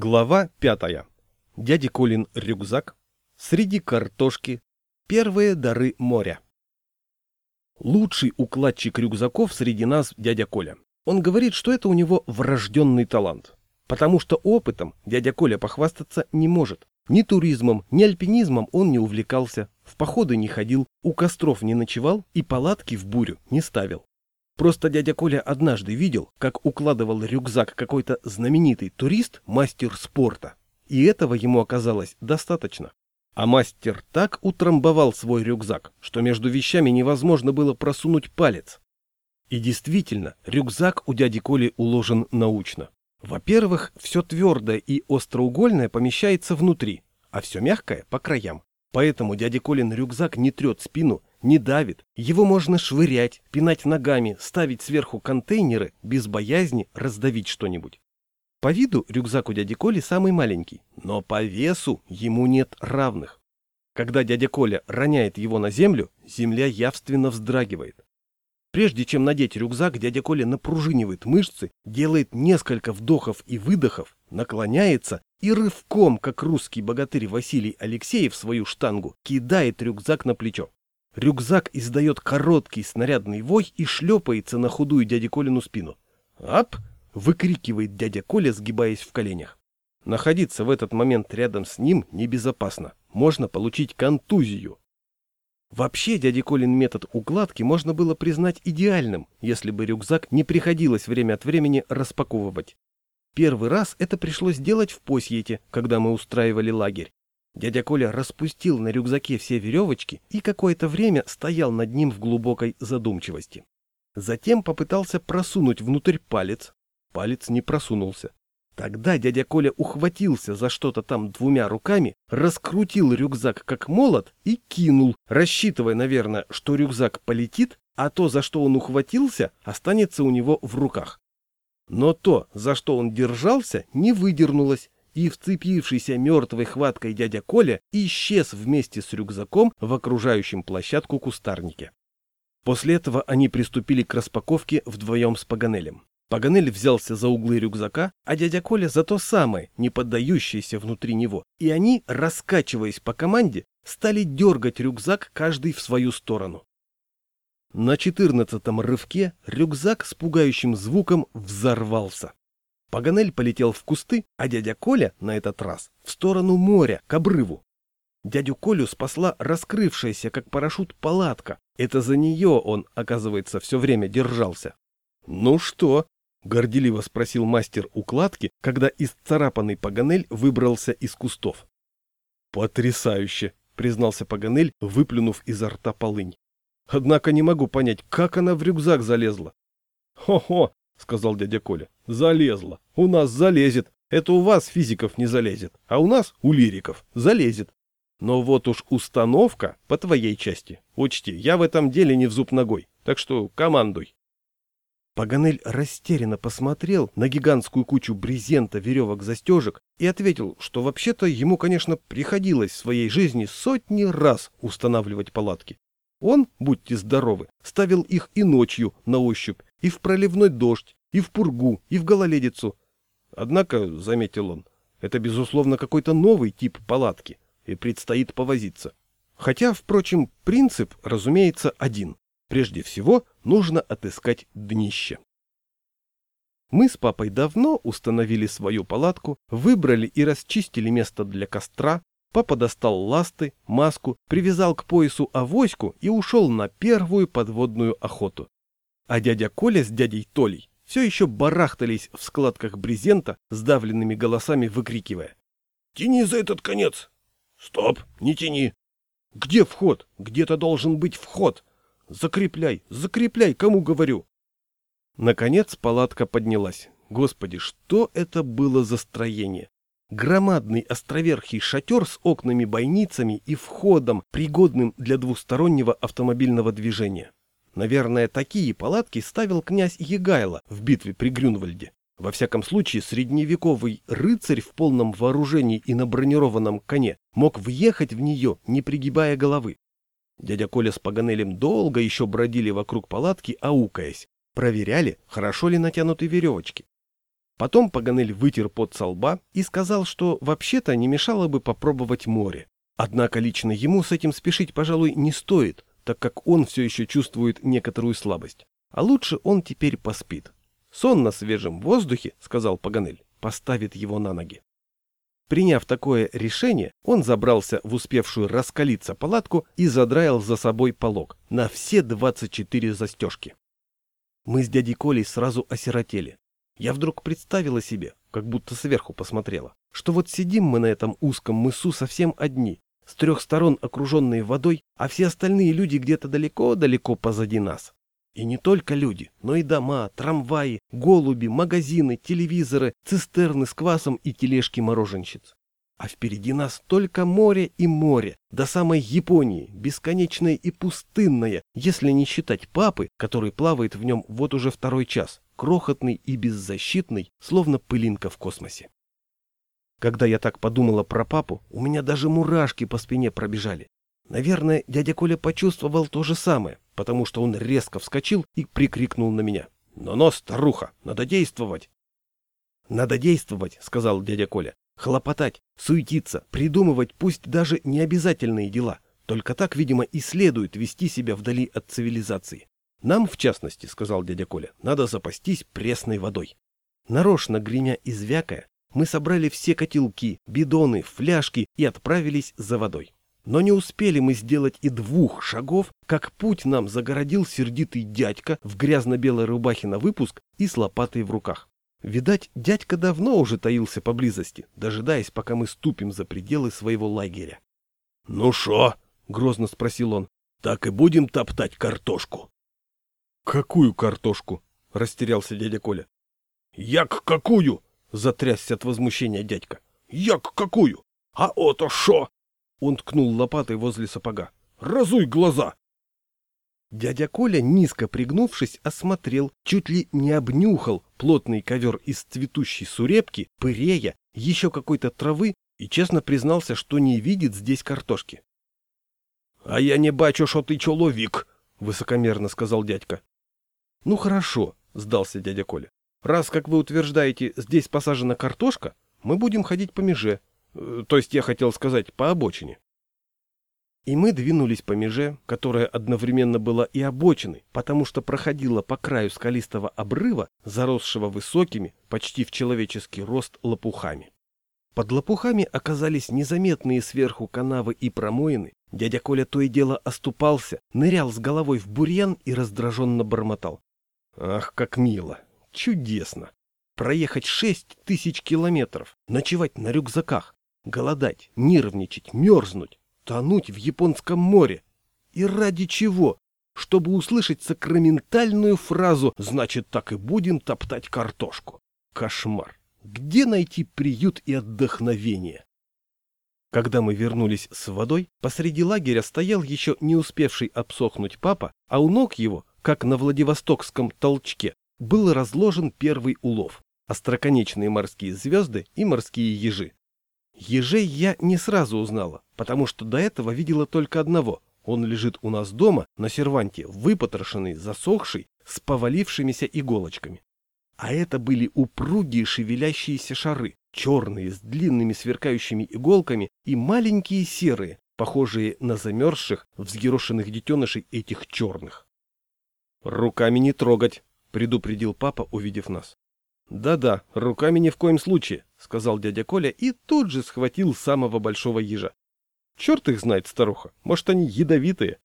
Глава пятая. Дядя Колин рюкзак. Среди картошки. Первые дары моря. Лучший укладчик рюкзаков среди нас дядя Коля. Он говорит, что это у него врожденный талант. Потому что опытом дядя Коля похвастаться не может. Ни туризмом, ни альпинизмом он не увлекался, в походы не ходил, у костров не ночевал и палатки в бурю не ставил. Просто дядя Коля однажды видел, как укладывал рюкзак какой-то знаменитый турист, мастер спорта. И этого ему оказалось достаточно. А мастер так утрамбовал свой рюкзак, что между вещами невозможно было просунуть палец. И действительно, рюкзак у дяди Коли уложен научно. Во-первых, все твердое и остроугольное помещается внутри, а все мягкое по краям. Поэтому дядя Колин рюкзак не трет спину, не давит. Его можно швырять, пинать ногами, ставить сверху контейнеры без боязни раздавить что-нибудь. По виду рюкзак у дяди Коли самый маленький, но по весу ему нет равных. Когда дядя Коля роняет его на землю, земля явственно вздрагивает. Прежде чем надеть рюкзак, дядя Коля напружинивает мышцы, делает несколько вдохов и выдохов, наклоняется и рывком, как русский богатырь Василий Алексеев свою штангу, кидает рюкзак на плечо. Рюкзак издает короткий снарядный вой и шлепается на худую дяде Колину спину. «Ап!» — выкрикивает дядя Коля, сгибаясь в коленях. Находиться в этот момент рядом с ним небезопасно. Можно получить контузию. Вообще, дяде Колин метод укладки можно было признать идеальным, если бы рюкзак не приходилось время от времени распаковывать. Первый раз это пришлось делать в Посьете, когда мы устраивали лагерь. Дядя Коля распустил на рюкзаке все веревочки и какое-то время стоял над ним в глубокой задумчивости. Затем попытался просунуть внутрь палец. Палец не просунулся. Тогда дядя Коля ухватился за что-то там двумя руками, раскрутил рюкзак как молот и кинул, рассчитывая, наверное, что рюкзак полетит, а то, за что он ухватился, останется у него в руках. Но то, за что он держался, не выдернулось, и вцепившийся мертвой хваткой дядя Коля исчез вместе с рюкзаком в окружающем площадку кустарнике. После этого они приступили к распаковке вдвоем с Паганелем. Паганель взялся за углы рюкзака, а дядя Коля за то самое, не поддающееся внутри него, и они, раскачиваясь по команде, стали дергать рюкзак каждый в свою сторону. На четырнадцатом рывке рюкзак с пугающим звуком взорвался. Паганель полетел в кусты, а дядя Коля на этот раз в сторону моря, к обрыву. Дядю Колю спасла раскрывшаяся, как парашют, палатка. Это за нее он, оказывается, все время держался. «Ну что?» — горделиво спросил мастер укладки, когда исцарапанный Паганель выбрался из кустов. «Потрясающе!» — признался Паганель, выплюнув изо рта полынь. «Однако не могу понять, как она в рюкзак залезла». «Хо-хо!» — сказал дядя Коля. «Залезла. У нас залезет. Это у вас, физиков, не залезет. А у нас, у лириков, залезет. Но вот уж установка по твоей части. Учти, я в этом деле не в зуб ногой. Так что командуй». Паганель растерянно посмотрел на гигантскую кучу брезента, веревок, застежек и ответил, что вообще-то ему, конечно, приходилось в своей жизни сотни раз устанавливать палатки. Он, будьте здоровы, ставил их и ночью на ощупь, и в проливной дождь, и в пургу, и в гололедицу. Однако, — заметил он, — это, безусловно, какой-то новый тип палатки, и предстоит повозиться. Хотя, впрочем, принцип, разумеется, один. Прежде всего, нужно отыскать днище. Мы с папой давно установили свою палатку, выбрали и расчистили место для костра, папа достал ласты, маску, привязал к поясу авоську и ушел на первую подводную охоту. А дядя Коля с дядей Толей все еще барахтались в складках брезента, сдавленными голосами выкрикивая. «Тяни за этот конец!» «Стоп, не тяни!» «Где вход? Где-то должен быть вход!» «Закрепляй, закрепляй, кому говорю!» Наконец палатка поднялась. Господи, что это было за строение? Громадный островерхий шатер с окнами-бойницами и входом, пригодным для двустороннего автомобильного движения. Наверное, такие палатки ставил князь Егайло в битве при Грюнвальде. Во всяком случае, средневековый рыцарь в полном вооружении и на бронированном коне мог въехать в нее, не пригибая головы. Дядя Коля с Паганелем долго еще бродили вокруг палатки, аукаясь. Проверяли, хорошо ли натянуты веревочки. Потом Паганель вытер пот со лба и сказал, что вообще-то не мешало бы попробовать море. Однако лично ему с этим спешить, пожалуй, не стоит, так как он все еще чувствует некоторую слабость. А лучше он теперь поспит. «Сон на свежем воздухе», — сказал Паганель, — поставит его на ноги. Приняв такое решение, он забрался в успевшую раскалиться палатку и задраил за собой полог на все 24 застежки. Мы с дядей Колей сразу осиротели. Я вдруг представила себе, как будто сверху посмотрела, что вот сидим мы на этом узком мысу совсем одни, с трех сторон окруженные водой, а все остальные люди где-то далеко-далеко позади нас. И не только люди, но и дома, трамваи, голуби, магазины, телевизоры, цистерны с квасом и тележки мороженщиц. А впереди нас только море и море, до самой Японии, бесконечное и пустынное, если не считать папы, который плавает в нем вот уже второй час, крохотный и беззащитный, словно пылинка в космосе. Когда я так подумала про папу, у меня даже мурашки по спине пробежали. Наверное, дядя Коля почувствовал то же самое, потому что он резко вскочил и прикрикнул на меня. «Но-но, старуха, надо действовать!» «Надо действовать», — сказал дядя Коля. «Хлопотать, суетиться, придумывать пусть даже необязательные дела. Только так, видимо, и следует вести себя вдали от цивилизации. Нам, в частности, — сказал дядя Коля, — надо запастись пресной водой». Нарочно гремя и звякая, мы собрали все котелки, бидоны, фляжки и отправились за водой. Но не успели мы сделать и двух шагов, как путь нам загородил сердитый дядька в грязно-белой рубахе на выпуск и с лопатой в руках. Видать, дядька давно уже таился поблизости, дожидаясь, пока мы ступим за пределы своего лагеря. — Ну шо? — грозно спросил он. — Так и будем топтать картошку. — Какую картошку? — растерялся дядя Коля. — Як какую? Затрясся от возмущения дядька. Як какую? А ото шо? Он ткнул лопатой возле сапога. Разуй глаза! Дядя Коля, низко пригнувшись, осмотрел, чуть ли не обнюхал плотный ковер из цветущей сурепки, пырея, еще какой-то травы и честно признался, что не видит здесь картошки. — А я не бачу, что ты человек, — высокомерно сказал дядька. — Ну хорошо, — сдался дядя Коля. Раз, как вы утверждаете, здесь посажена картошка, мы будем ходить по меже. Э, то есть я хотел сказать, по обочине. И мы двинулись по меже, которая одновременно была и обочиной, потому что проходила по краю скалистого обрыва, заросшего высокими, почти в человеческий рост, лопухами. Под лопухами оказались незаметные сверху канавы и промоины. Дядя Коля то и дело оступался, нырял с головой в бурьян и раздраженно бормотал. «Ах, как мило! Чудесно! Проехать шесть тысяч километров, ночевать на рюкзаках, голодать, нервничать, мерзнуть, тонуть в Японском море. И ради чего? Чтобы услышать сакраментальную фразу «значит, так и будем топтать картошку». Кошмар! Где найти приют и отдохновение? Когда мы вернулись с водой, посреди лагеря стоял еще не успевший обсохнуть папа, а у ног его, как на Владивостокском толчке, был разложен первый улов – остроконечные морские звезды и морские ежи. Ежей я не сразу узнала, потому что до этого видела только одного. Он лежит у нас дома на серванте, выпотрошенный, засохший, с повалившимися иголочками. А это были упругие шевелящиеся шары, черные, с длинными сверкающими иголками и маленькие серые, похожие на замерзших, взъерошенных детенышей этих черных. «Руками не трогать!» — предупредил папа, увидев нас. «Да-да, руками ни в коем случае», — сказал дядя Коля и тут же схватил самого большого ежа. «Черт их знает, старуха, может, они ядовитые?»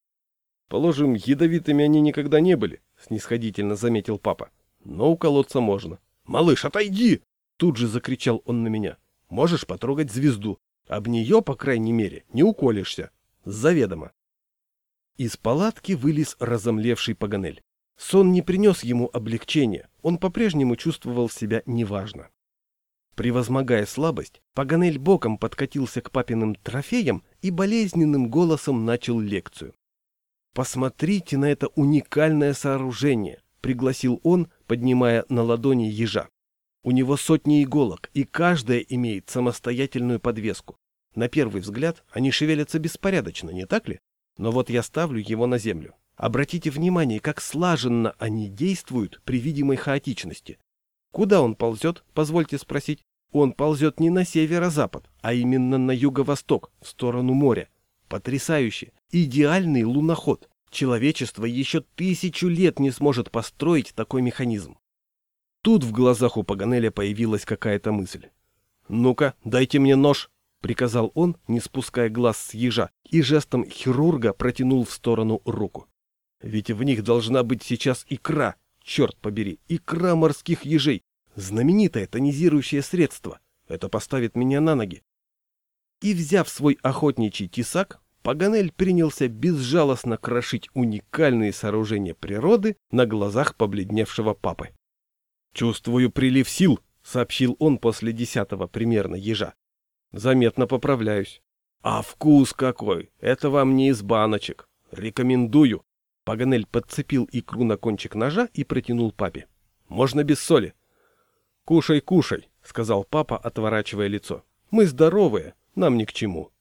«Положим, ядовитыми они никогда не были», — снисходительно заметил папа. «Но уколоться можно». «Малыш, отойди!» — тут же закричал он на меня. «Можешь потрогать звезду. Об нее, по крайней мере, не уколешься. Заведомо». Из палатки вылез разомлевший Паганель. Сон не принес ему облегчения, он по-прежнему чувствовал себя неважно. Превозмогая слабость, Паганель боком подкатился к папиным трофеям и болезненным голосом начал лекцию. «Посмотрите на это уникальное сооружение», — пригласил он, поднимая на ладони ежа. «У него сотни иголок, и каждая имеет самостоятельную подвеску. На первый взгляд они шевелятся беспорядочно, не так ли? Но вот я ставлю его на землю. Обратите внимание, как слаженно они действуют при видимой хаотичности. Куда он ползет, позвольте спросить? Он ползет не на северо-запад, а именно на юго-восток, в сторону моря. Потрясающе! Идеальный луноход. Человечество еще тысячу лет не сможет построить такой механизм. Тут в глазах у Паганеля появилась какая-то мысль. «Ну-ка, дайте мне нож», — приказал он, не спуская глаз с ежа, и жестом хирурга протянул в сторону руку. «Ведь в них должна быть сейчас икра, черт побери, икра морских ежей, знаменитое тонизирующее средство. Это поставит меня на ноги». И, взяв свой охотничий тесак, Паганель принялся безжалостно крошить уникальные сооружения природы на глазах побледневшего папы. «Чувствую прилив сил», — сообщил он после десятого примерно ежа. «Заметно поправляюсь». «А вкус какой! Это вам не из баночек. Рекомендую». Паганель подцепил икру на кончик ножа и протянул папе. «Можно без соли». «Кушай, кушай», — сказал папа, отворачивая лицо. «Мы здоровые, нам ни к чему».